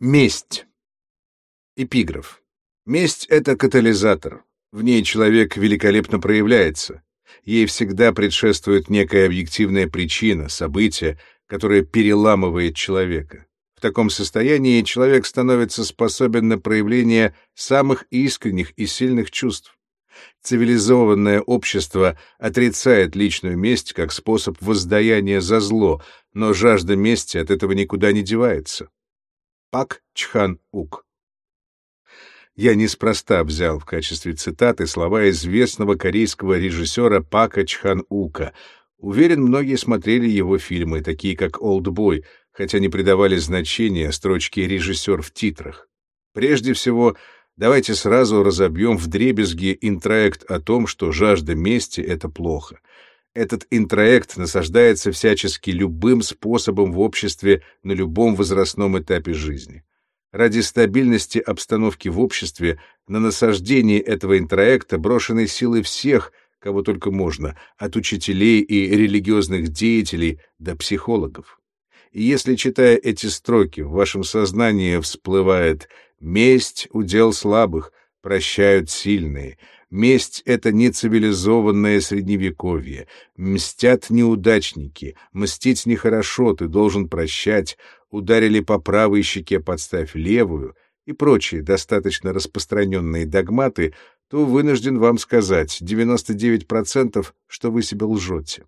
Месть. Эпиграф. Месть — это катализатор. В ней человек великолепно проявляется. Ей всегда предшествует некая объективная причина, событие, которое переламывает человека. В таком состоянии человек становится способен на проявление самых искренних и сильных чувств. Цивилизованное общество отрицает личную месть как способ воздаяния за зло, но жажда мести от этого никуда не девается. Пак Чхан Ук. Я неспроста взял в качестве цитаты слова известного корейского режиссера Пака Чхан Ука. Уверен, многие смотрели его фильмы, такие как «Олдбой», хотя не придавали значения строчке «режиссер» в титрах. Прежде всего, давайте сразу разобьем вдребезги интроект о том, что жажда мести — это плохо. Этот интроект насаждается всячески любым способом в обществе на любом возрастном этапе жизни. Ради стабильности обстановки в обществе на насаждение этого интроекта брошены силы всех, кого только можно, от учителей и религиозных деятелей до психологов. И если, читая эти строки, в вашем сознании всплывает «месть — удел слабых, прощают сильные», Месть — это не цивилизованное средневековье. Мстят неудачники. Мстить нехорошо, ты должен прощать. Ударили по правой щеке, подставь левую. И прочие достаточно распространенные догматы, то вынужден вам сказать 99%, что вы себе лжете.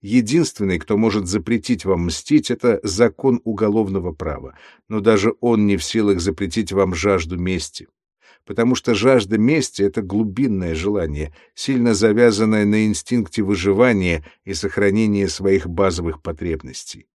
Единственный, кто может запретить вам мстить, это закон уголовного права, но даже он не в силах запретить вам жажду мести потому что жажда мести — это глубинное желание, сильно завязанное на инстинкте выживания и сохранения своих базовых потребностей.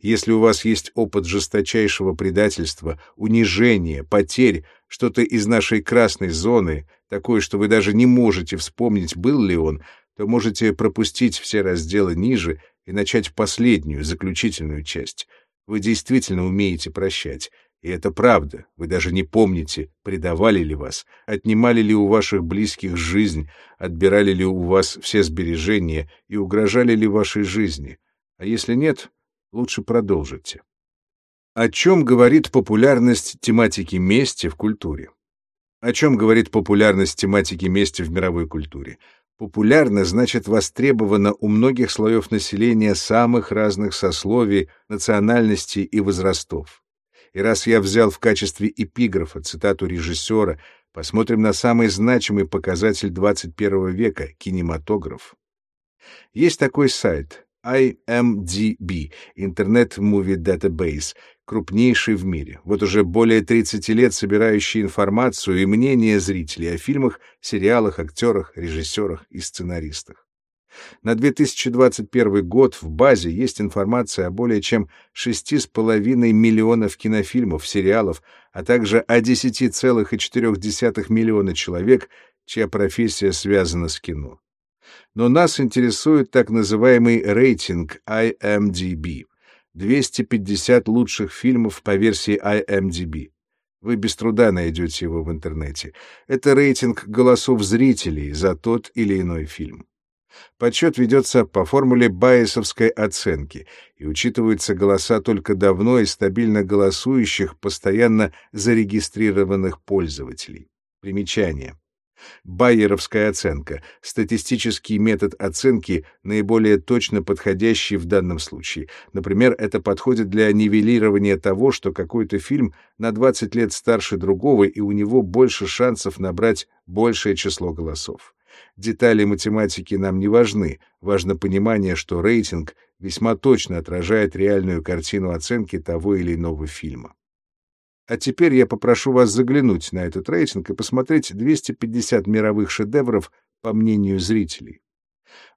Если у вас есть опыт жесточайшего предательства, унижения, потерь, что-то из нашей красной зоны, такое, что вы даже не можете вспомнить, был ли он, то можете пропустить все разделы ниже и начать последнюю, заключительную часть. Вы действительно умеете прощать, и это правда. Вы даже не помните, предавали ли вас, отнимали ли у ваших близких жизнь, отбирали ли у вас все сбережения и угрожали ли вашей жизни. А если нет, лучше продолжите. О чем говорит популярность тематики мести в культуре? О чем говорит популярность тематики мести в мировой культуре? Популярно значит востребовано у многих слоев населения самых разных сословий, национальностей и возрастов. И раз я взял в качестве эпиграфа цитату режиссера, посмотрим на самый значимый показатель 21 века — кинематограф. Есть такой сайт IMDb, Internet Movie Database, крупнейший в мире. Вот уже более 30 лет собирающий информацию и мнение зрителей о фильмах, сериалах, актерах, режиссерах и сценаристах. На 2021 год в базе есть информация о более чем 6,5 миллионов кинофильмов, сериалов, а также о 10,4 миллиона человек, чья профессия связана с кино. Но нас интересует так называемый рейтинг IMDb. 250 лучших фильмов по версии IMDb. Вы без труда найдете его в интернете. Это рейтинг голосов зрителей за тот или иной фильм. Подсчет ведется по формуле байесовской оценки, и учитываются голоса только давно и стабильно голосующих, постоянно зарегистрированных пользователей. Примечание. Байеровская оценка — статистический метод оценки, наиболее точно подходящий в данном случае. Например, это подходит для нивелирования того, что какой-то фильм на 20 лет старше другого, и у него больше шансов набрать большее число голосов. Детали математики нам не важны, важно понимание, что рейтинг весьма точно отражает реальную картину оценки того или иного фильма. А теперь я попрошу вас заглянуть на этот рейтинг и посмотреть 250 мировых шедевров по мнению зрителей.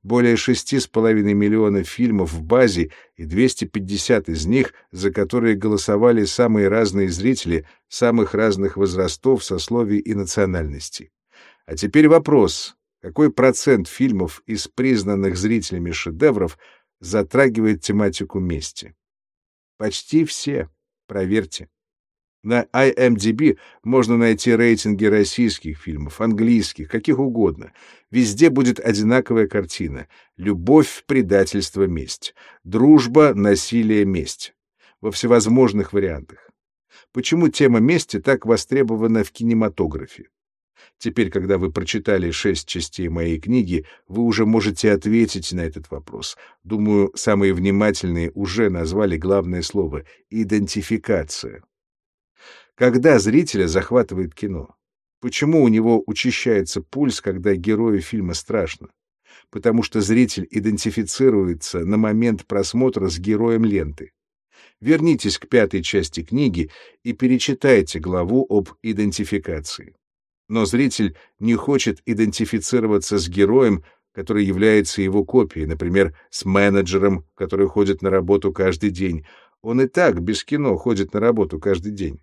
Более 6,5 миллионов фильмов в базе и 250 из них, за которые голосовали самые разные зрители самых разных возрастов, сословий и национальностей. А теперь вопрос, какой процент фильмов из признанных зрителями шедевров затрагивает тематику мести? Почти все. Проверьте. На IMDb можно найти рейтинги российских фильмов, английских, каких угодно. Везде будет одинаковая картина. Любовь, предательство, месть. Дружба, насилие, месть. Во всевозможных вариантах. Почему тема мести так востребована в кинематографе? Теперь, когда вы прочитали шесть частей моей книги, вы уже можете ответить на этот вопрос. Думаю, самые внимательные уже назвали главное слово — идентификация. Когда зрителя захватывает кино? Почему у него учащается пульс, когда герою фильма страшно? Потому что зритель идентифицируется на момент просмотра с героем ленты. Вернитесь к пятой части книги и перечитайте главу об идентификации. Но зритель не хочет идентифицироваться с героем, который является его копией, например, с менеджером, который ходит на работу каждый день. Он и так без кино ходит на работу каждый день.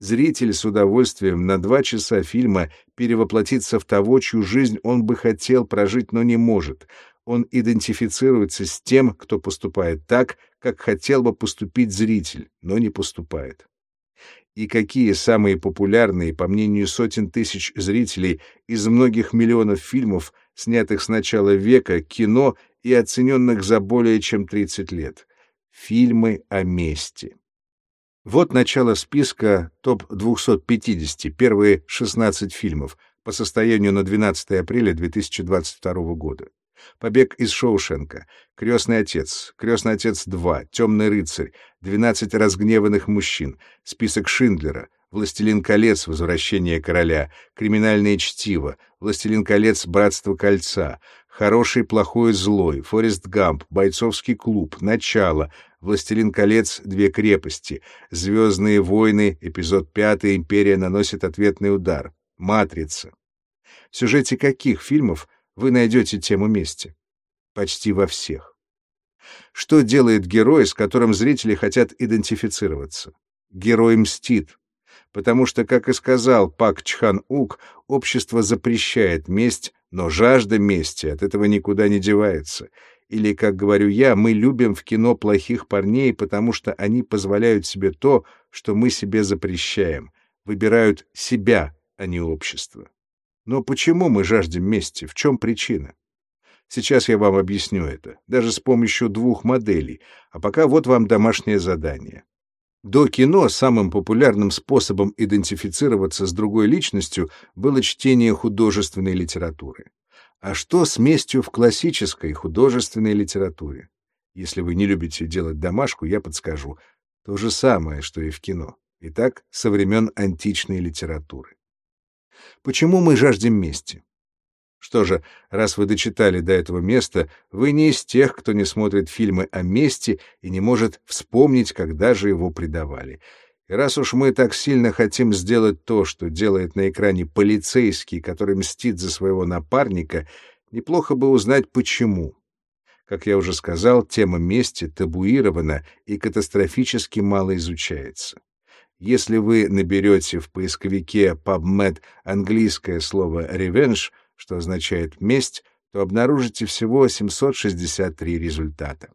Зритель с удовольствием на два часа фильма перевоплотится в того, чью жизнь он бы хотел прожить, но не может. Он идентифицируется с тем, кто поступает так, как хотел бы поступить зритель, но не поступает и какие самые популярные, по мнению сотен тысяч зрителей, из многих миллионов фильмов, снятых с начала века, кино и оцененных за более чем 30 лет. Фильмы о мести. Вот начало списка топ-250, первые 16 фильмов по состоянию на 12 апреля 2022 года. Побег из Шоушенка, Крестный отец, Крестный отец 2, Темный рыцарь, 12 разгневанных мужчин, список Шиндлера, Властелин колец, Возвращение короля, Криминальное чтиво, Властелин колец, Братство кольца, Хороший, плохой, злой, Форест Гамп, Бойцовский клуб, Начало, Властелин колец, Две крепости, Звездные войны, эпизод 5, Империя наносит ответный удар, Матрица. В сюжете каких фильмов вы найдете тему мести. Почти во всех. Что делает герой, с которым зрители хотят идентифицироваться? Герой мстит, потому что, как и сказал Пак Чхан Ук, общество запрещает месть, но жажда мести от этого никуда не девается. Или, как говорю я, мы любим в кино плохих парней, потому что они позволяют себе то, что мы себе запрещаем, выбирают себя, а не общество. Но почему мы жаждем мести? В чем причина? Сейчас я вам объясню это, даже с помощью двух моделей, а пока вот вам домашнее задание. До кино самым популярным способом идентифицироваться с другой личностью было чтение художественной литературы. А что с местью в классической художественной литературе? Если вы не любите делать домашку, я подскажу. То же самое, что и в кино. Итак, со времен античной литературы. Почему мы жаждем мести? Что же, раз вы дочитали до этого места, вы не из тех, кто не смотрит фильмы о мести и не может вспомнить, когда же его предавали. И раз уж мы так сильно хотим сделать то, что делает на экране полицейский, который мстит за своего напарника, неплохо бы узнать, почему. Как я уже сказал, тема мести табуирована и катастрофически мало изучается. Если вы наберете в поисковике PubMed английское слово «revenge», что означает «месть», то обнаружите всего 763 результата.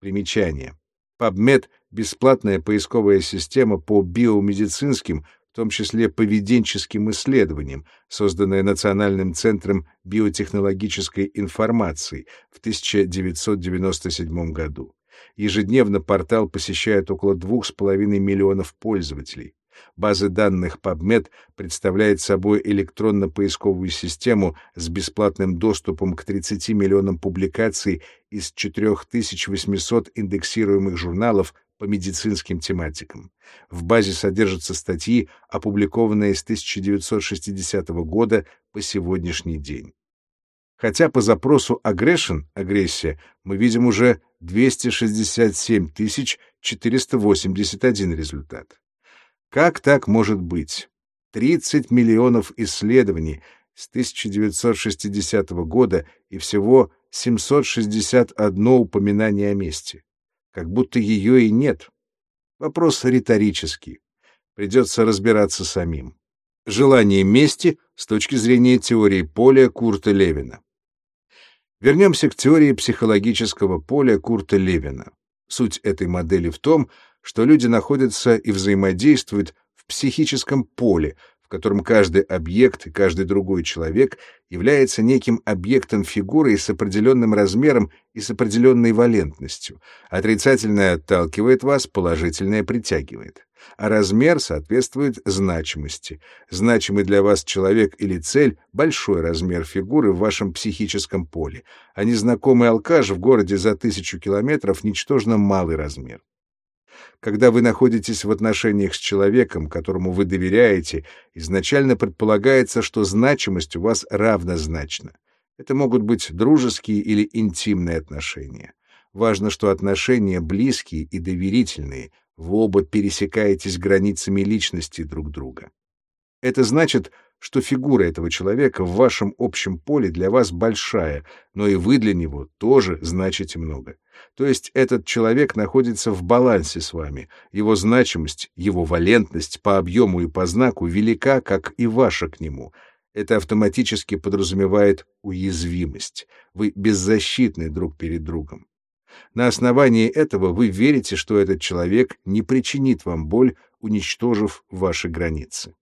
Примечание. PubMed — бесплатная поисковая система по биомедицинским, в том числе поведенческим исследованиям, созданная Национальным центром биотехнологической информации в 1997 году. Ежедневно портал посещает около 2,5 миллионов пользователей. База данных PubMed представляет собой электронно-поисковую систему с бесплатным доступом к 30 миллионам публикаций из 4800 индексируемых журналов по медицинским тематикам. В базе содержатся статьи, опубликованные с 1960 года по сегодняшний день. Хотя по запросу aggression, агрессия, мы видим уже 267 481 результат. Как так может быть? 30 миллионов исследований с 1960 года и всего 761 упоминание о месте. Как будто ее и нет. Вопрос риторический. Придется разбираться самим. Желание мести с точки зрения теории поля Курта Левина. Вернемся к теории психологического поля Курта Левина. Суть этой модели в том, что люди находятся и взаимодействуют в психическом поле, в котором каждый объект и каждый другой человек является неким объектом фигуры с определенным размером и с определенной валентностью. Отрицательное отталкивает вас, положительное притягивает. А размер соответствует значимости. Значимый для вас человек или цель — большой размер фигуры в вашем психическом поле, а незнакомый алкаш в городе за тысячу километров — ничтожно малый размер. Когда вы находитесь в отношениях с человеком, которому вы доверяете, изначально предполагается, что значимость у вас равнозначна. Это могут быть дружеские или интимные отношения. Важно, что отношения близкие и доверительные, вы оба пересекаетесь границами личности друг друга. Это значит, что фигура этого человека в вашем общем поле для вас большая, но и вы для него тоже значите много. То есть этот человек находится в балансе с вами. Его значимость, его валентность по объему и по знаку велика, как и ваша к нему. Это автоматически подразумевает уязвимость. Вы беззащитны друг перед другом. На основании этого вы верите, что этот человек не причинит вам боль, уничтожив ваши границы.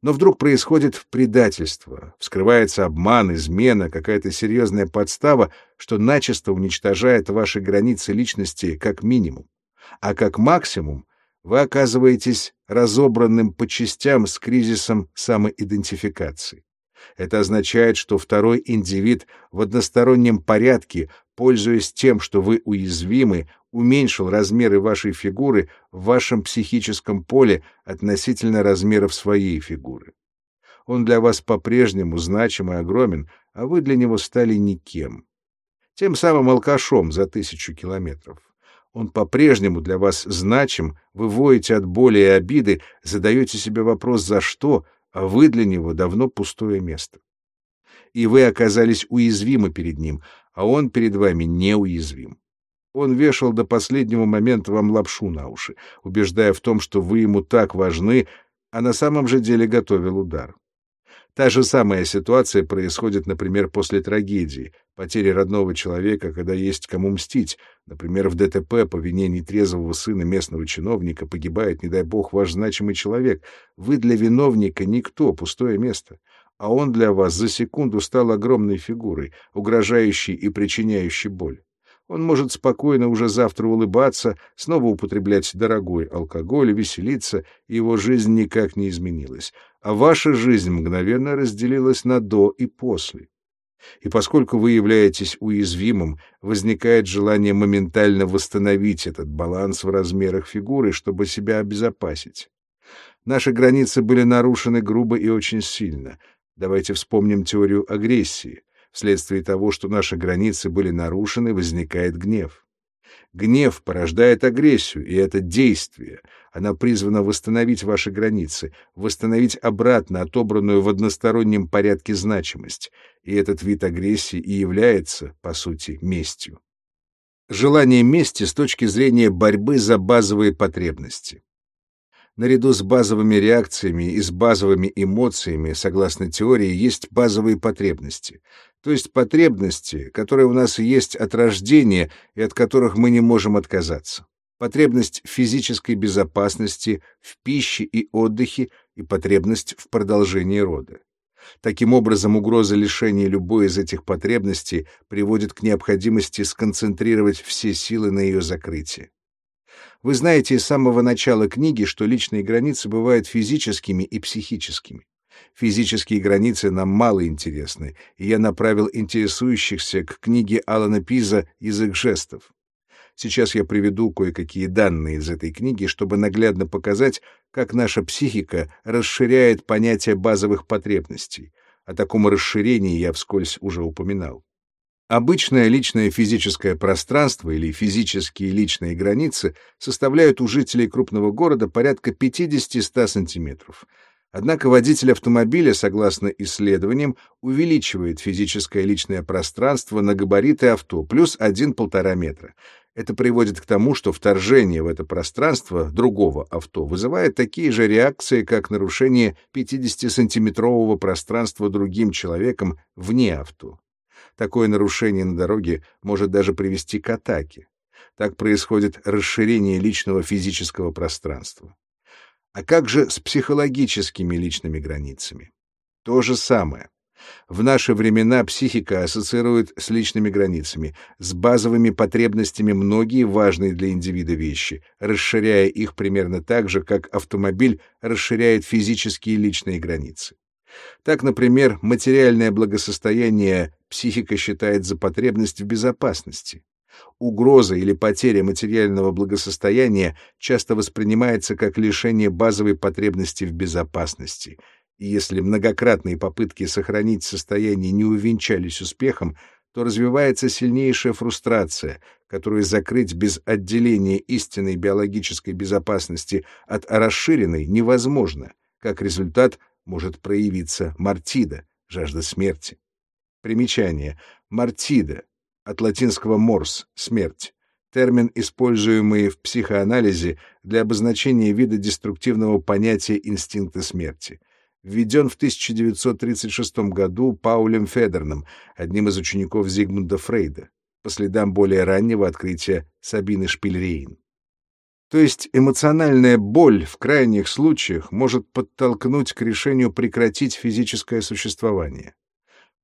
Но вдруг происходит предательство, вскрывается обман, измена, какая-то серьезная подстава, что начисто уничтожает ваши границы личности как минимум. А как максимум вы оказываетесь разобранным по частям с кризисом самоидентификации. Это означает, что второй индивид в одностороннем порядке, пользуясь тем, что вы уязвимы, уменьшил размеры вашей фигуры в вашем психическом поле относительно размеров своей фигуры. Он для вас по-прежнему значим и огромен, а вы для него стали никем. Тем самым алкашом за тысячу километров. Он по-прежнему для вас значим, вы воете от боли и обиды, задаете себе вопрос «за что?», а вы для него давно пустое место. И вы оказались уязвимы перед ним, а он перед вами неуязвим. Он вешал до последнего момента вам лапшу на уши, убеждая в том, что вы ему так важны, а на самом же деле готовил удар. Та же самая ситуация происходит, например, после трагедии, потери родного человека, когда есть кому мстить. Например, в ДТП по вине нетрезвого сына местного чиновника погибает, не дай бог, ваш значимый человек. Вы для виновника никто, пустое место. А он для вас за секунду стал огромной фигурой, угрожающей и причиняющей боль. Он может спокойно уже завтра улыбаться, снова употреблять дорогой алкоголь, веселиться, и его жизнь никак не изменилась. А ваша жизнь мгновенно разделилась на «до» и «после». И поскольку вы являетесь уязвимым, возникает желание моментально восстановить этот баланс в размерах фигуры, чтобы себя обезопасить. Наши границы были нарушены грубо и очень сильно. Давайте вспомним теорию агрессии. Вследствие того, что наши границы были нарушены, возникает гнев. Гнев порождает агрессию, и это действие. Она призвана восстановить ваши границы, восстановить обратно отобранную в одностороннем порядке значимость. И этот вид агрессии и является, по сути, местью. Желание мести с точки зрения борьбы за базовые потребности. Наряду с базовыми реакциями и с базовыми эмоциями, согласно теории, есть базовые потребности — то есть потребности, которые у нас есть от рождения и от которых мы не можем отказаться. Потребность физической безопасности, в пище и отдыхе и потребность в продолжении рода. Таким образом, угроза лишения любой из этих потребностей приводит к необходимости сконцентрировать все силы на ее закрытии. Вы знаете с самого начала книги, что личные границы бывают физическими и психическими. Физические границы нам мало интересны, и я направил интересующихся к книге Алана Пиза «Язык жестов». Сейчас я приведу кое-какие данные из этой книги, чтобы наглядно показать, как наша психика расширяет понятие базовых потребностей. О таком расширении я вскользь уже упоминал. Обычное личное физическое пространство или физические личные границы составляют у жителей крупного города порядка 50-100 сантиметров — Однако водитель автомобиля, согласно исследованиям, увеличивает физическое личное пространство на габариты авто плюс 1-1,5 метра. Это приводит к тому, что вторжение в это пространство другого авто вызывает такие же реакции, как нарушение 50-сантиметрового пространства другим человеком вне авто. Такое нарушение на дороге может даже привести к атаке. Так происходит расширение личного физического пространства. А как же с психологическими личными границами? То же самое. В наши времена психика ассоциирует с личными границами, с базовыми потребностями многие важные для индивида вещи, расширяя их примерно так же, как автомобиль расширяет физические личные границы. Так, например, материальное благосостояние психика считает за потребность в безопасности. Угроза или потеря материального благосостояния часто воспринимается как лишение базовой потребности в безопасности — и если многократные попытки сохранить состояние не увенчались успехом, то развивается сильнейшая фрустрация, которую закрыть без отделения истинной биологической безопасности от расширенной невозможно. Как результат может проявиться мартида, жажда смерти. Примечание. Мартида, от латинского морс — смерть. Термин, используемый в психоанализе для обозначения вида деструктивного понятия инстинкта смерти введен в 1936 году Паулем Федерном, одним из учеников Зигмунда Фрейда, по следам более раннего открытия Сабины Шпильрейн. То есть эмоциональная боль в крайних случаях может подтолкнуть к решению прекратить физическое существование.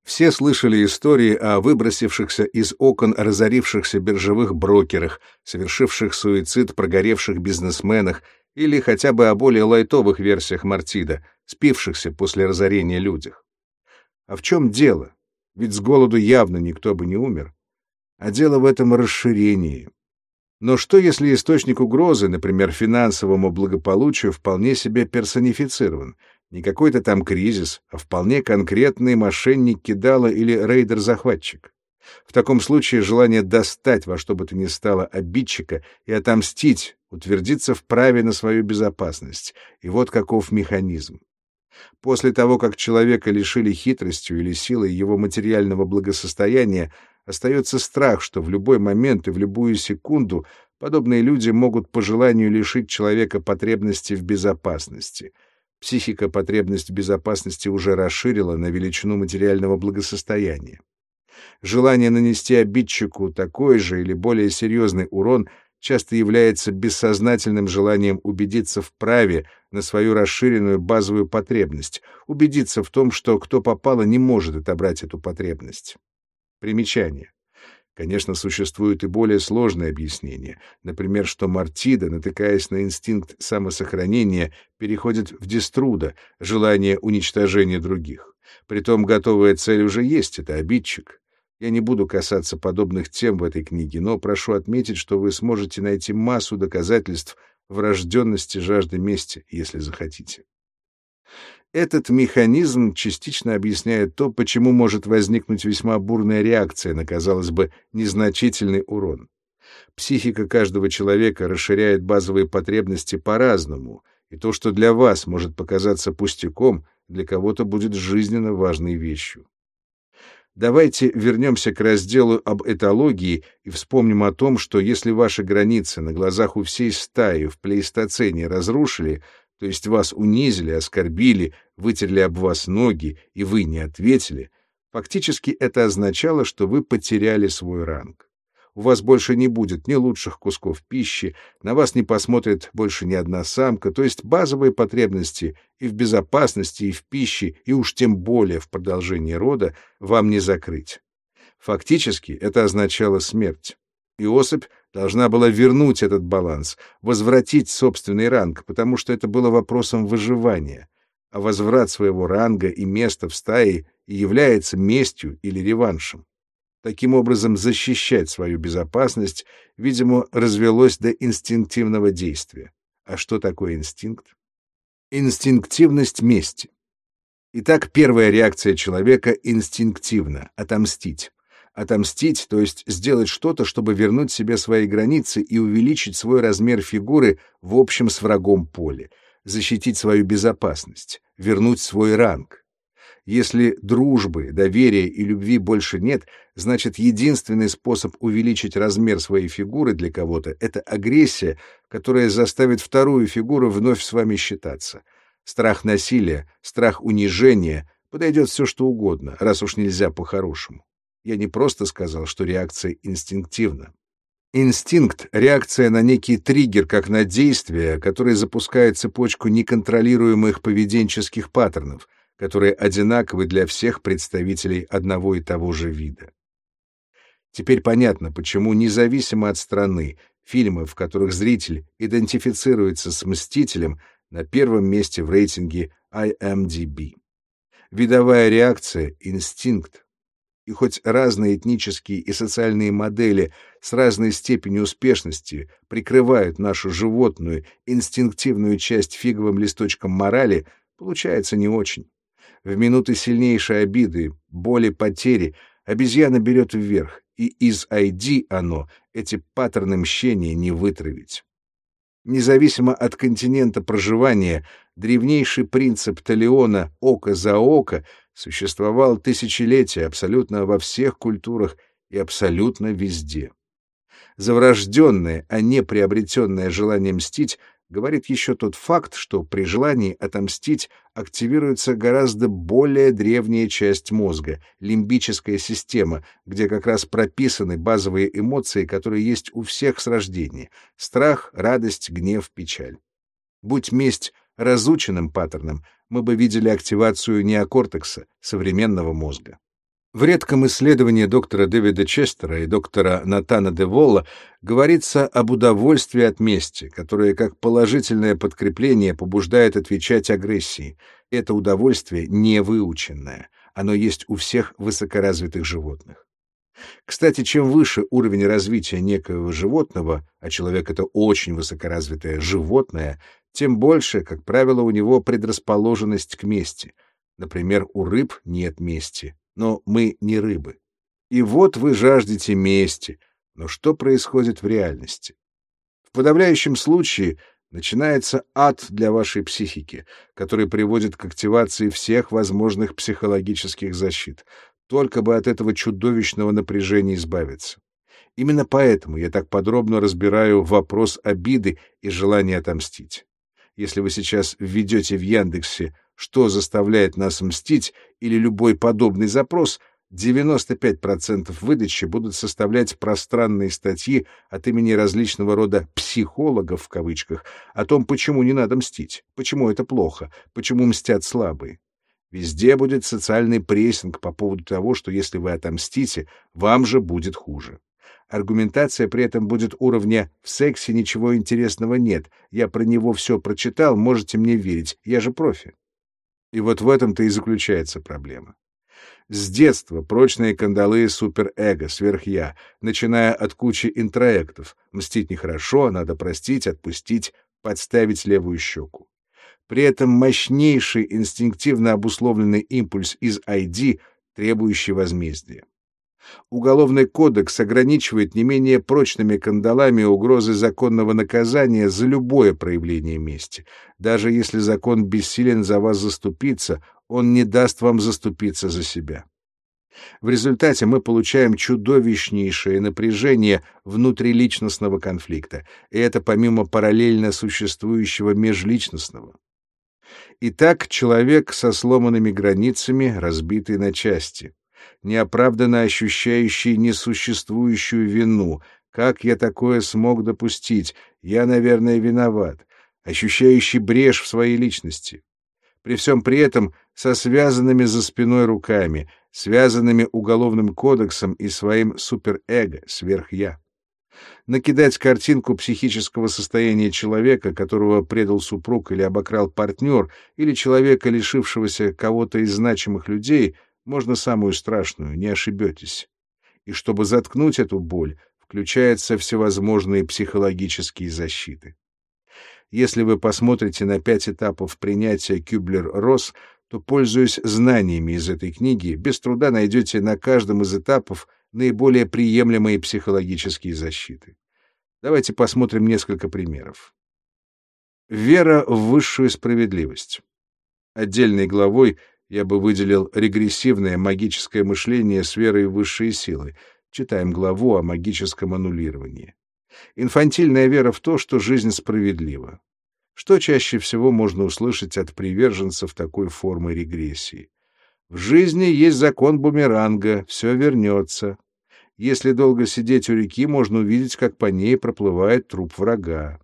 Все слышали истории о выбросившихся из окон разорившихся биржевых брокерах, совершивших суицид прогоревших бизнесменах или хотя бы о более лайтовых версиях Мартида, спившихся после разорения людях. А в чем дело? Ведь с голоду явно никто бы не умер. А дело в этом расширении. Но что, если источник угрозы, например, финансовому благополучию, вполне себе персонифицирован? Не какой-то там кризис, а вполне конкретный мошенник-кидала или рейдер-захватчик. В таком случае желание достать во что бы то ни стало обидчика и отомстить утвердиться в праве на свою безопасность. И вот каков механизм. После того, как человека лишили хитростью или силой его материального благосостояния, остается страх, что в любой момент и в любую секунду подобные люди могут по желанию лишить человека потребности в безопасности. Психика потребность в безопасности уже расширила на величину материального благосостояния. Желание нанести обидчику такой же или более серьезный урон часто является бессознательным желанием убедиться в праве на свою расширенную базовую потребность, убедиться в том, что кто попало не может отобрать эту потребность. Примечание. Конечно, существует и более сложное объяснение. Например, что Мартида, натыкаясь на инстинкт самосохранения, переходит в деструда, желание уничтожения других. Притом готовая цель уже есть — это обидчик. Я не буду касаться подобных тем в этой книге, но прошу отметить, что вы сможете найти массу доказательств врожденности жажды мести, если захотите. Этот механизм частично объясняет то, почему может возникнуть весьма бурная реакция на, казалось бы, незначительный урон. Психика каждого человека расширяет базовые потребности по-разному, и то, что для вас может показаться пустяком, для кого-то будет жизненно важной вещью. Давайте вернемся к разделу об этологии и вспомним о том, что если ваши границы на глазах у всей стаи в плейстоцене разрушили, то есть вас унизили, оскорбили, вытерли об вас ноги, и вы не ответили, фактически это означало, что вы потеряли свой ранг у вас больше не будет ни лучших кусков пищи, на вас не посмотрит больше ни одна самка, то есть базовые потребности и в безопасности, и в пище, и уж тем более в продолжении рода вам не закрыть. Фактически это означало смерть. И особь должна была вернуть этот баланс, возвратить собственный ранг, потому что это было вопросом выживания. А возврат своего ранга и места в стае и является местью или реваншем таким образом защищать свою безопасность, видимо, развелось до инстинктивного действия. А что такое инстинкт? Инстинктивность мести. Итак, первая реакция человека инстинктивна — отомстить. Отомстить, то есть сделать что-то, чтобы вернуть себе свои границы и увеличить свой размер фигуры в общем с врагом поле, защитить свою безопасность, вернуть свой ранг. Если дружбы, доверия и любви больше нет, значит, единственный способ увеличить размер своей фигуры для кого-то — это агрессия, которая заставит вторую фигуру вновь с вами считаться. Страх насилия, страх унижения — подойдет все что угодно, раз уж нельзя по-хорошему. Я не просто сказал, что реакция инстинктивна. Инстинкт — реакция на некий триггер, как на действие, которое запускает цепочку неконтролируемых поведенческих паттернов, которые одинаковы для всех представителей одного и того же вида. Теперь понятно, почему, независимо от страны, фильмы, в которых зритель идентифицируется с Мстителем, на первом месте в рейтинге IMDb. Видовая реакция — инстинкт, и хоть разные этнические и социальные модели с разной степенью успешности прикрывают нашу животную, инстинктивную часть фиговым листочком морали, получается не очень. В минуты сильнейшей обиды, боли, потери обезьяна берет вверх, и из ID оно эти паттерны мщения не вытравить. Независимо от континента проживания, древнейший принцип Талиона «око за око» существовал тысячелетия абсолютно во всех культурах и абсолютно везде. Заврожденное, а не приобретенное желание мстить говорит еще тот факт, что при желании отомстить активируется гораздо более древняя часть мозга — лимбическая система, где как раз прописаны базовые эмоции, которые есть у всех с рождения — страх, радость, гнев, печаль. Будь месть разученным паттерном, мы бы видели активацию неокортекса, современного мозга. В редком исследовании доктора Дэвида Честера и доктора Натана Деволла говорится об удовольствии от мести, которое как положительное подкрепление побуждает отвечать агрессии. Это удовольствие не выученное, оно есть у всех высокоразвитых животных. Кстати, чем выше уровень развития некоего животного, а человек — это очень высокоразвитое животное, тем больше, как правило, у него предрасположенность к мести. Например, у рыб нет мести, но мы не рыбы. И вот вы жаждете мести, но что происходит в реальности? В подавляющем случае начинается ад для вашей психики, который приводит к активации всех возможных психологических защит, только бы от этого чудовищного напряжения избавиться. Именно поэтому я так подробно разбираю вопрос обиды и желания отомстить. Если вы сейчас введете в Яндексе «что заставляет нас мстить» или любой подобный запрос, 95% выдачи будут составлять пространные статьи от имени различного рода «психологов» в кавычках о том, почему не надо мстить, почему это плохо, почему мстят слабые. Везде будет социальный прессинг по поводу того, что если вы отомстите, вам же будет хуже. Аргументация при этом будет уровня «в сексе ничего интересного нет, я про него все прочитал, можете мне верить, я же профи». И вот в этом-то и заключается проблема. С детства прочные кандалы суперэго, сверхя, начиная от кучи интроектов. Мстить нехорошо, надо простить, отпустить, подставить левую щеку. При этом мощнейший инстинктивно обусловленный импульс из ID, требующий возмездия. Уголовный кодекс ограничивает не менее прочными кандалами угрозы законного наказания за любое проявление мести. Даже если закон бессилен за вас заступиться, он не даст вам заступиться за себя. В результате мы получаем чудовищнейшее напряжение внутриличностного конфликта, и это помимо параллельно существующего межличностного. Итак, человек со сломанными границами, разбитый на части неоправданно ощущающий несуществующую вину. Как я такое смог допустить? Я, наверное, виноват. Ощущающий брешь в своей личности. При всем при этом со связанными за спиной руками, связанными уголовным кодексом и своим суперэго, сверх-я. Накидать картинку психического состояния человека, которого предал супруг или обокрал партнер, или человека, лишившегося кого-то из значимых людей, можно самую страшную, не ошибетесь. И чтобы заткнуть эту боль, включаются всевозможные психологические защиты. Если вы посмотрите на пять этапов принятия Кюблер-Росс, то, пользуясь знаниями из этой книги, без труда найдете на каждом из этапов наиболее приемлемые психологические защиты. Давайте посмотрим несколько примеров. Вера в высшую справедливость. Отдельной главой я бы выделил регрессивное магическое мышление с верой в высшие силы. Читаем главу о магическом аннулировании. Инфантильная вера в то, что жизнь справедлива. Что чаще всего можно услышать от приверженцев такой формы регрессии? В жизни есть закон бумеранга, все вернется. Если долго сидеть у реки, можно увидеть, как по ней проплывает труп врага.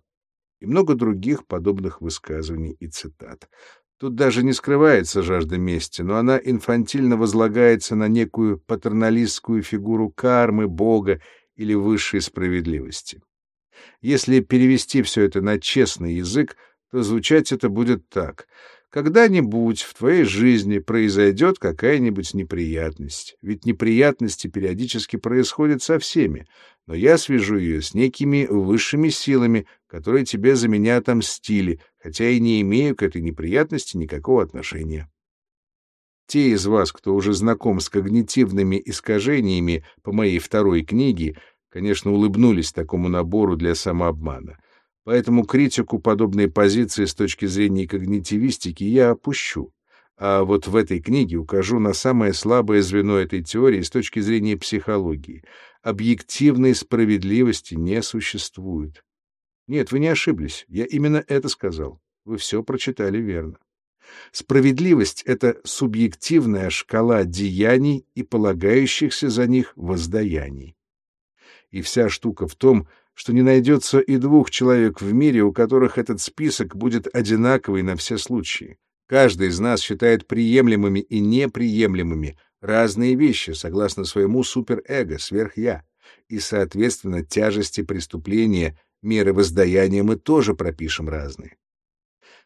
И много других подобных высказываний и цитат. Тут даже не скрывается жажда мести, но она инфантильно возлагается на некую патерналистскую фигуру кармы, Бога или высшей справедливости. Если перевести все это на честный язык, то звучать это будет так. Когда-нибудь в твоей жизни произойдет какая-нибудь неприятность. Ведь неприятности периодически происходят со всеми, но я свяжу ее с некими высшими силами, которые тебе за меня отомстили, хотя и не имею к этой неприятности никакого отношения. Те из вас, кто уже знаком с когнитивными искажениями по моей второй книге, конечно, улыбнулись такому набору для самообмана. Поэтому критику подобной позиции с точки зрения когнитивистики я опущу. А вот в этой книге укажу на самое слабое звено этой теории с точки зрения психологии. Объективной справедливости не существует. Нет, вы не ошиблись. Я именно это сказал. Вы все прочитали верно. Справедливость — это субъективная шкала деяний и полагающихся за них воздаяний. И вся штука в том, что не найдется и двух человек в мире, у которых этот список будет одинаковый на все случаи. Каждый из нас считает приемлемыми и неприемлемыми разные вещи согласно своему суперэго, сверх-я, и, соответственно, тяжести преступления, меры воздаяния мы тоже пропишем разные.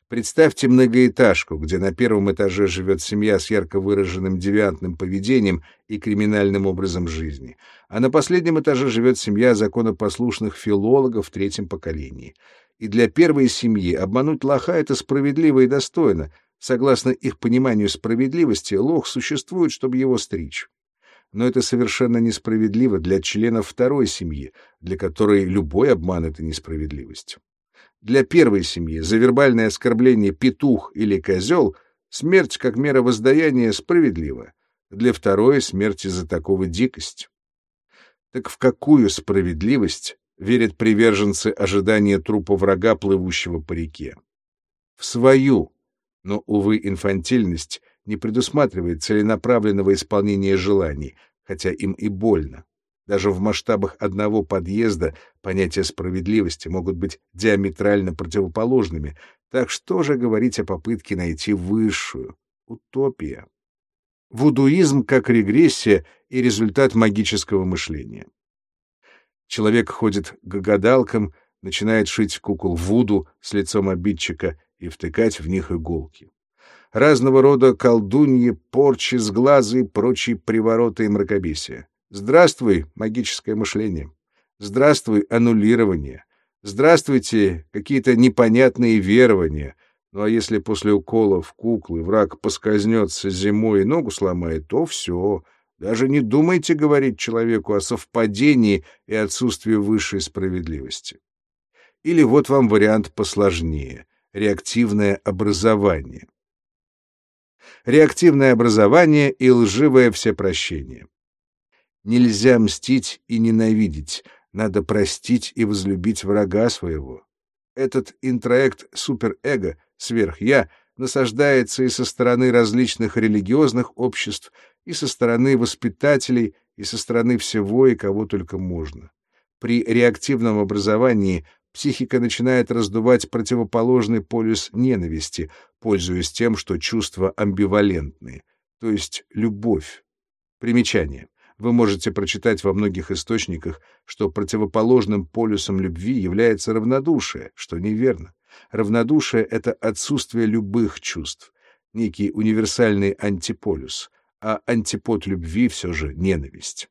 Представьте многоэтажку, где на первом этаже живет семья с ярко выраженным девиантным поведением и криминальным образом жизни, а на последнем этаже живет семья законопослушных филологов в третьем поколении. И для первой семьи обмануть лоха — это справедливо и достойно. Согласно их пониманию справедливости, лох существует, чтобы его стричь. Но это совершенно несправедливо для членов второй семьи, для которой любой обман — это несправедливость. Для первой семьи за вербальное оскорбление петух или козел смерть как мера воздаяния справедлива. Для второй смерти за такого дикость. Так в какую справедливость верят приверженцы ожидания трупа врага, плывущего по реке? В свою, но, увы, инфантильность не предусматривает целенаправленного исполнения желаний, хотя им и больно. Даже в масштабах одного подъезда понятия справедливости могут быть диаметрально противоположными, так что же говорить о попытке найти высшую? Утопия. Вудуизм как регрессия и результат магического мышления. Человек ходит к гадалкам, начинает шить кукол Вуду с лицом обидчика и втыкать в них иголки. Разного рода колдуньи, порчи, сглазы и прочие привороты и мракобесия. Здравствуй, магическое мышление. Здравствуй, аннулирование. Здравствуйте, какие-то непонятные верования. Ну а если после укола в куклы враг поскользнется зимой и ногу сломает, то все. Даже не думайте говорить человеку о совпадении и отсутствии высшей справедливости. Или вот вам вариант посложнее — реактивное образование. Реактивное образование и лживое всепрощение. Нельзя мстить и ненавидеть, надо простить и возлюбить врага своего. Этот интроект суперэго, сверх-я, насаждается и со стороны различных религиозных обществ, и со стороны воспитателей, и со стороны всего и кого только можно. При реактивном образовании психика начинает раздувать противоположный полюс ненависти, пользуясь тем, что чувства амбивалентные, то есть любовь. Примечание вы можете прочитать во многих источниках, что противоположным полюсом любви является равнодушие, что неверно. Равнодушие — это отсутствие любых чувств, некий универсальный антиполюс, а антипод любви все же ненависть.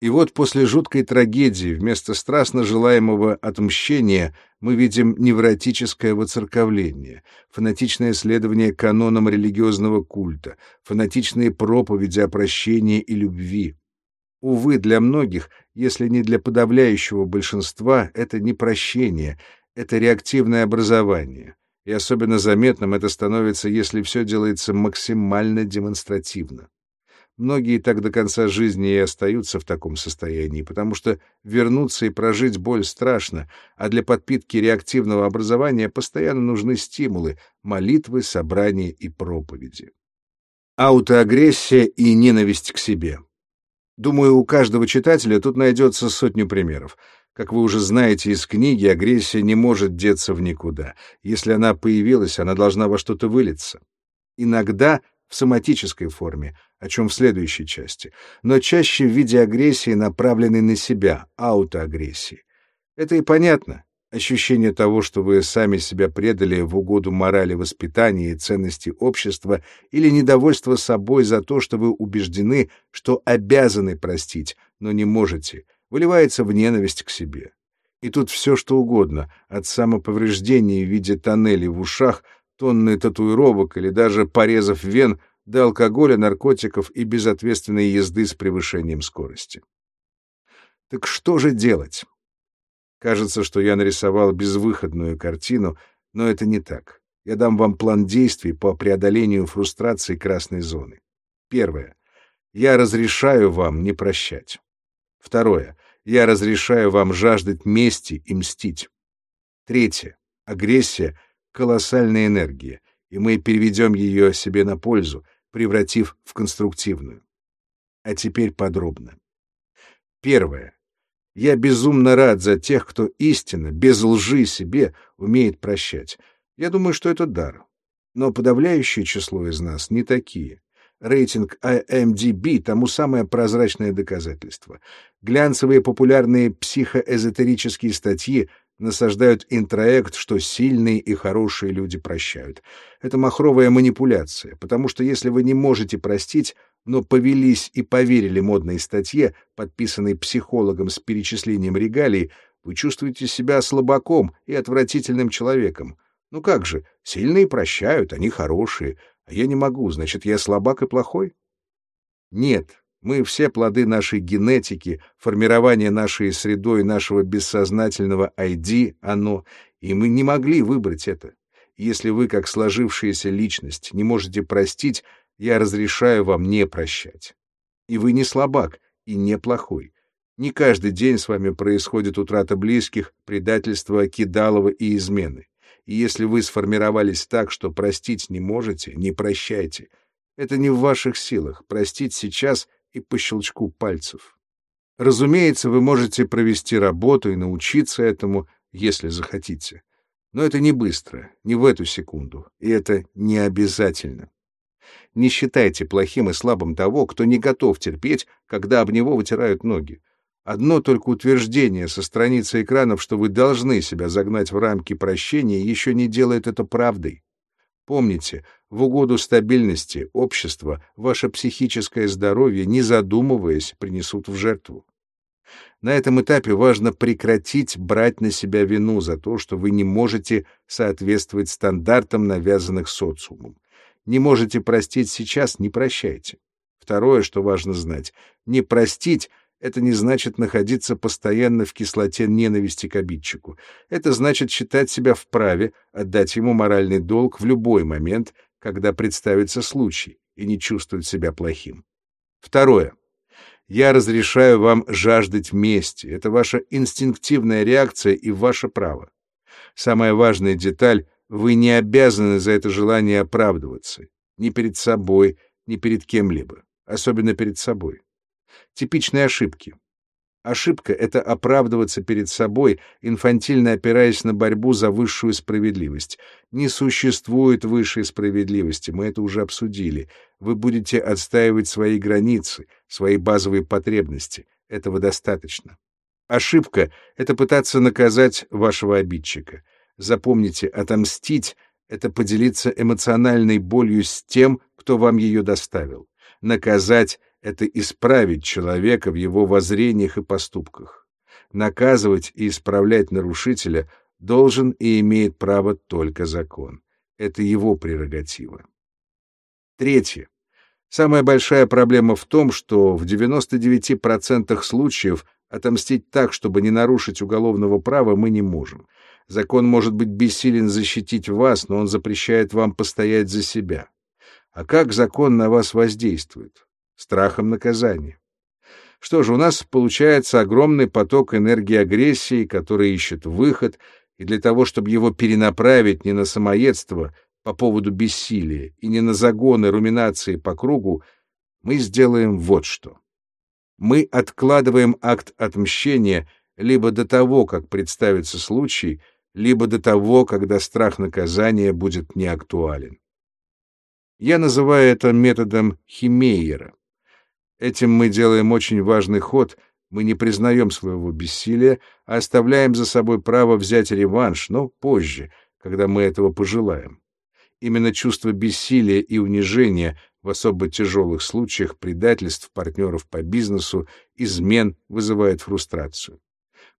И вот после жуткой трагедии вместо страстно желаемого отмщения мы видим невротическое воцерковление, фанатичное следование канонам религиозного культа, фанатичные проповеди о прощении и любви. Увы, для многих, если не для подавляющего большинства, это не прощение, это реактивное образование. И особенно заметным это становится, если все делается максимально демонстративно. Многие так до конца жизни и остаются в таком состоянии, потому что вернуться и прожить боль страшно, а для подпитки реактивного образования постоянно нужны стимулы — молитвы, собрания и проповеди. Аутоагрессия и ненависть к себе. Думаю, у каждого читателя тут найдется сотню примеров. Как вы уже знаете из книги, агрессия не может деться в никуда. Если она появилась, она должна во что-то вылиться. Иногда в соматической форме, о чем в следующей части, но чаще в виде агрессии, направленной на себя, аутоагрессии. Это и понятно. Ощущение того, что вы сами себя предали в угоду морали воспитания и ценности общества, или недовольство собой за то, что вы убеждены, что обязаны простить, но не можете, выливается в ненависть к себе. И тут все, что угодно, от самоповреждений в виде тоннелей в ушах, тонны татуировок или даже порезов вен до алкоголя, наркотиков и безответственной езды с превышением скорости. Так что же делать? Кажется, что я нарисовал безвыходную картину, но это не так. Я дам вам план действий по преодолению фрустрации красной зоны. Первое. Я разрешаю вам не прощать. Второе. Я разрешаю вам жаждать мести и мстить. Третье. Агрессия — колоссальная энергия, и мы переведем ее себе на пользу, превратив в конструктивную. А теперь подробно. Первое. Я безумно рад за тех, кто истинно, без лжи себе, умеет прощать. Я думаю, что это дар. Но подавляющее число из нас не такие. Рейтинг IMDb тому самое прозрачное доказательство. Глянцевые популярные психоэзотерические статьи насаждают интроект, что сильные и хорошие люди прощают. Это махровая манипуляция, потому что если вы не можете простить, но повелись и поверили модной статье, подписанной психологом с перечислением регалий, вы чувствуете себя слабаком и отвратительным человеком. Ну как же, сильные прощают, они хорошие, а я не могу, значит, я слабак и плохой? Нет, мы все плоды нашей генетики, формирования нашей средой нашего бессознательного ID, оно, и мы не могли выбрать это. Если вы, как сложившаяся личность, не можете простить, я разрешаю вам не прощать. И вы не слабак и не плохой. Не каждый день с вами происходит утрата близких, предательство, кидалово и измены. И если вы сформировались так, что простить не можете, не прощайте. Это не в ваших силах простить сейчас и по щелчку пальцев. Разумеется, вы можете провести работу и научиться этому, если захотите. Но это не быстро, не в эту секунду, и это не обязательно. Не считайте плохим и слабым того, кто не готов терпеть, когда об него вытирают ноги. Одно только утверждение со страницы экранов, что вы должны себя загнать в рамки прощения, еще не делает это правдой. Помните, в угоду стабильности общества ваше психическое здоровье, не задумываясь, принесут в жертву. На этом этапе важно прекратить брать на себя вину за то, что вы не можете соответствовать стандартам, навязанных социумом. Не можете простить сейчас — не прощайте. Второе, что важно знать, не простить — это не значит находиться постоянно в кислоте ненависти к обидчику. Это значит считать себя вправе отдать ему моральный долг в любой момент, когда представится случай, и не чувствовать себя плохим. Второе. Я разрешаю вам жаждать мести. Это ваша инстинктивная реакция и ваше право. Самая важная деталь вы не обязаны за это желание оправдываться. Ни перед собой, ни перед кем-либо. Особенно перед собой. Типичные ошибки. Ошибка — это оправдываться перед собой, инфантильно опираясь на борьбу за высшую справедливость. Не существует высшей справедливости, мы это уже обсудили. Вы будете отстаивать свои границы, свои базовые потребности. Этого достаточно. Ошибка — это пытаться наказать вашего обидчика — Запомните, отомстить — это поделиться эмоциональной болью с тем, кто вам ее доставил. Наказать — это исправить человека в его воззрениях и поступках. Наказывать и исправлять нарушителя должен и имеет право только закон. Это его прерогатива. Третье. Самая большая проблема в том, что в 99% случаев отомстить так, чтобы не нарушить уголовного права, мы не можем. Закон может быть бессилен защитить вас, но он запрещает вам постоять за себя. А как закон на вас воздействует? Страхом наказания. Что же, у нас получается огромный поток энергии агрессии, который ищет выход, и для того, чтобы его перенаправить не на самоедство по поводу бессилия и не на загоны руминации по кругу, мы сделаем вот что. Мы откладываем акт отмщения либо до того, как представится случай, либо до того, когда страх наказания будет неактуален. Я называю это методом Химейера. Этим мы делаем очень важный ход, мы не признаем своего бессилия, а оставляем за собой право взять реванш, но позже, когда мы этого пожелаем. Именно чувство бессилия и унижения в особо тяжелых случаях предательств партнеров по бизнесу, измен вызывает фрустрацию.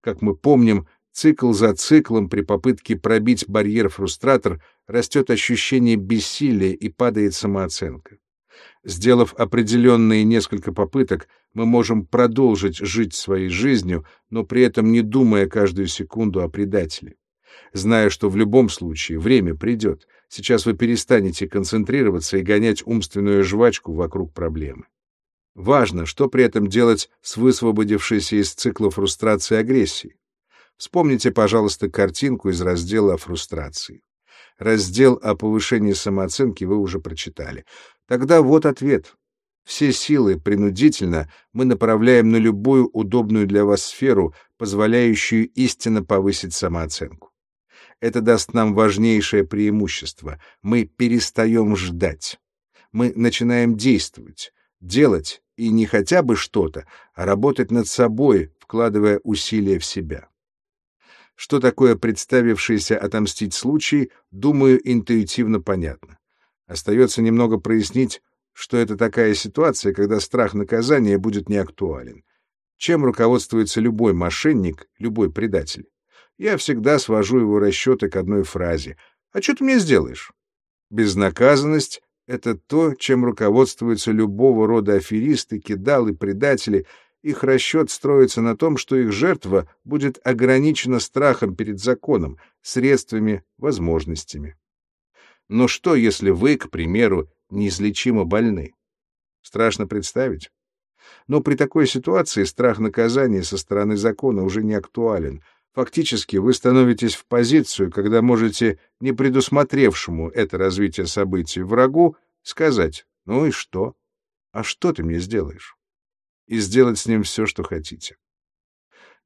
Как мы помним, цикл за циклом при попытке пробить барьер-фрустратор растет ощущение бессилия и падает самооценка. Сделав определенные несколько попыток, мы можем продолжить жить своей жизнью, но при этом не думая каждую секунду о предателе. Зная, что в любом случае время придет, сейчас вы перестанете концентрироваться и гонять умственную жвачку вокруг проблемы. Важно, что при этом делать с высвободившейся из цикла фрустрации агрессии. Вспомните, пожалуйста, картинку из раздела фрустрации. Раздел о повышении самооценки вы уже прочитали. Тогда вот ответ. Все силы принудительно мы направляем на любую удобную для вас сферу, позволяющую истинно повысить самооценку. Это даст нам важнейшее преимущество. Мы перестаем ждать. Мы начинаем действовать, делать и не хотя бы что-то, а работать над собой, вкладывая усилия в себя. Что такое представившийся отомстить случай, думаю, интуитивно понятно. Остается немного прояснить, что это такая ситуация, когда страх наказания будет неактуален. Чем руководствуется любой мошенник, любой предатель? Я всегда свожу его расчеты к одной фразе. «А что ты мне сделаешь?» Безнаказанность — это то, чем руководствуются любого рода аферисты, кидалы, предатели. Их расчет строится на том, что их жертва будет ограничена страхом перед законом, средствами, возможностями. Но что, если вы, к примеру, неизлечимо больны? Страшно представить. Но при такой ситуации страх наказания со стороны закона уже не актуален. Фактически вы становитесь в позицию, когда можете не предусмотревшему это развитие событий врагу сказать «Ну и что? А что ты мне сделаешь?» И сделать с ним все, что хотите.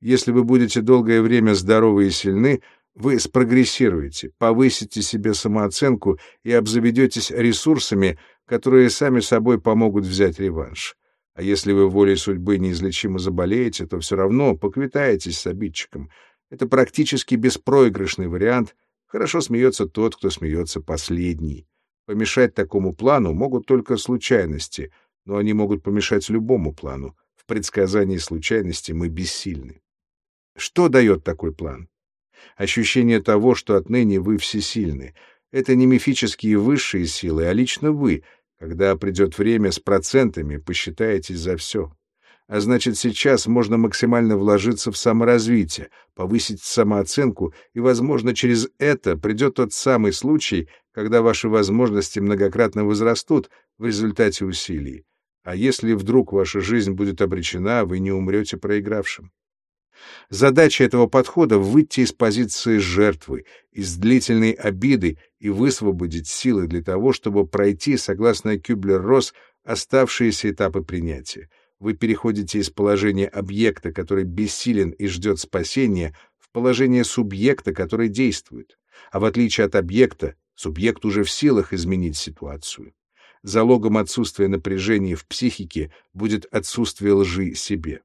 Если вы будете долгое время здоровы и сильны, вы спрогрессируете, повысите себе самооценку и обзаведетесь ресурсами, которые сами собой помогут взять реванш. А если вы волей судьбы неизлечимо заболеете, то все равно поквитаетесь с обидчиком. Это практически беспроигрышный вариант. Хорошо смеется тот, кто смеется последний. Помешать такому плану могут только случайности, но они могут помешать любому плану. В предсказании случайности мы бессильны. Что дает такой план? ощущение того, что отныне вы всесильны. Это не мифические высшие силы, а лично вы, когда придет время с процентами, посчитаетесь за все. А значит, сейчас можно максимально вложиться в саморазвитие, повысить самооценку, и, возможно, через это придет тот самый случай, когда ваши возможности многократно возрастут в результате усилий. А если вдруг ваша жизнь будет обречена, вы не умрете проигравшим. Задача этого подхода — выйти из позиции жертвы, из длительной обиды и высвободить силы для того, чтобы пройти, согласно Кюблер-Росс, оставшиеся этапы принятия. Вы переходите из положения объекта, который бессилен и ждет спасения, в положение субъекта, который действует. А в отличие от объекта, субъект уже в силах изменить ситуацию. Залогом отсутствия напряжения в психике будет отсутствие лжи себе.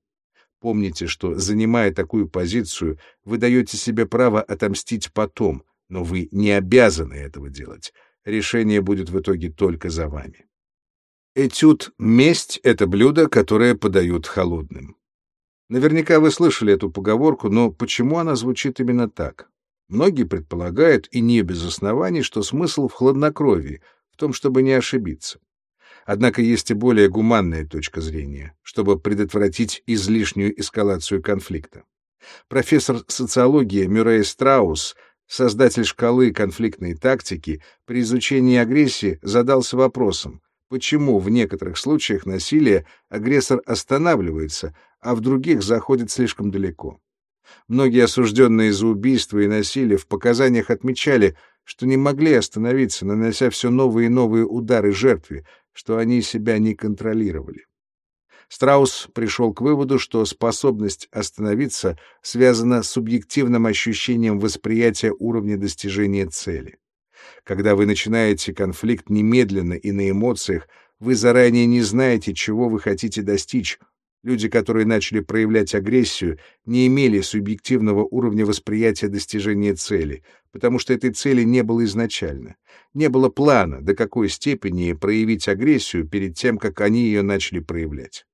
Помните, что, занимая такую позицию, вы даете себе право отомстить потом, но вы не обязаны этого делать. Решение будет в итоге только за вами. Этюд «Месть» — это блюдо, которое подают холодным. Наверняка вы слышали эту поговорку, но почему она звучит именно так? Многие предполагают, и не без оснований, что смысл в хладнокровии, том, чтобы не ошибиться. Однако есть и более гуманная точка зрения, чтобы предотвратить излишнюю эскалацию конфликта. Профессор социологии Мюррей Страус, создатель шкалы конфликтной тактики, при изучении агрессии задался вопросом, почему в некоторых случаях насилия агрессор останавливается, а в других заходит слишком далеко. Многие осужденные за убийство и насилие в показаниях отмечали, что не могли остановиться, нанося все новые и новые удары жертве, что они себя не контролировали. Страус пришел к выводу, что способность остановиться связана с субъективным ощущением восприятия уровня достижения цели. Когда вы начинаете конфликт немедленно и на эмоциях, вы заранее не знаете, чего вы хотите достичь. Люди, которые начали проявлять агрессию, не имели субъективного уровня восприятия достижения цели, потому что этой цели не было изначально. Не было плана, до какой степени проявить агрессию перед тем, как они ее начали проявлять.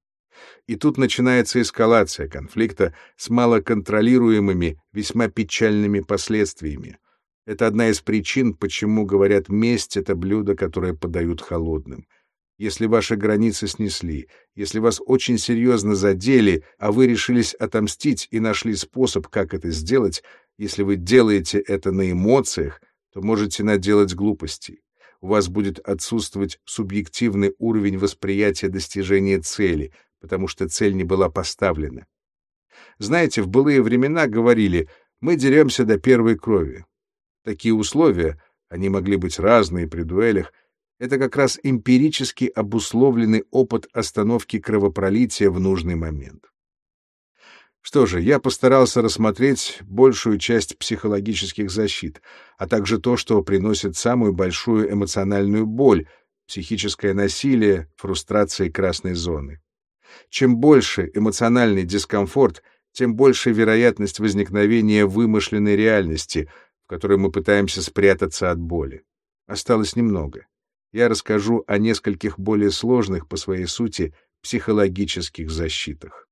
И тут начинается эскалация конфликта с малоконтролируемыми, весьма печальными последствиями. Это одна из причин, почему говорят месть — это блюдо, которое подают холодным. Если ваши границы снесли, если вас очень серьезно задели, а вы решились отомстить и нашли способ, как это сделать, если вы делаете это на эмоциях, то можете наделать глупостей. У вас будет отсутствовать субъективный уровень восприятия достижения цели, потому что цель не была поставлена. Знаете, в былые времена говорили «мы деремся до первой крови». Такие условия, они могли быть разные при дуэлях, это как раз эмпирически обусловленный опыт остановки кровопролития в нужный момент. Что же, я постарался рассмотреть большую часть психологических защит, а также то, что приносит самую большую эмоциональную боль, психическое насилие, фрустрация красной зоны. Чем больше эмоциональный дискомфорт, тем больше вероятность возникновения вымышленной реальности, в которой мы пытаемся спрятаться от боли. Осталось немного. Я расскажу о нескольких более сложных по своей сути психологических защитах.